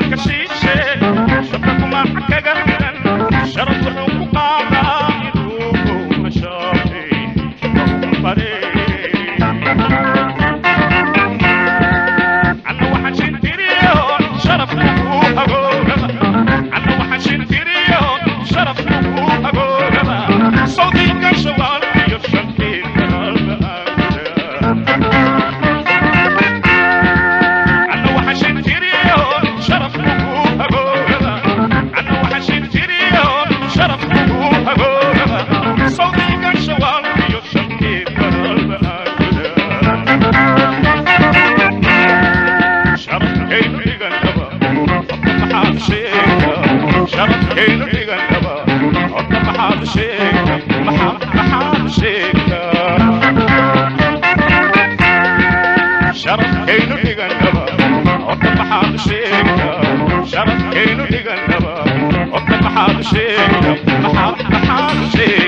Rock a sheegta shabadkeenu dhigannaba oka maxaad sheegta maxaad maxaad sheeg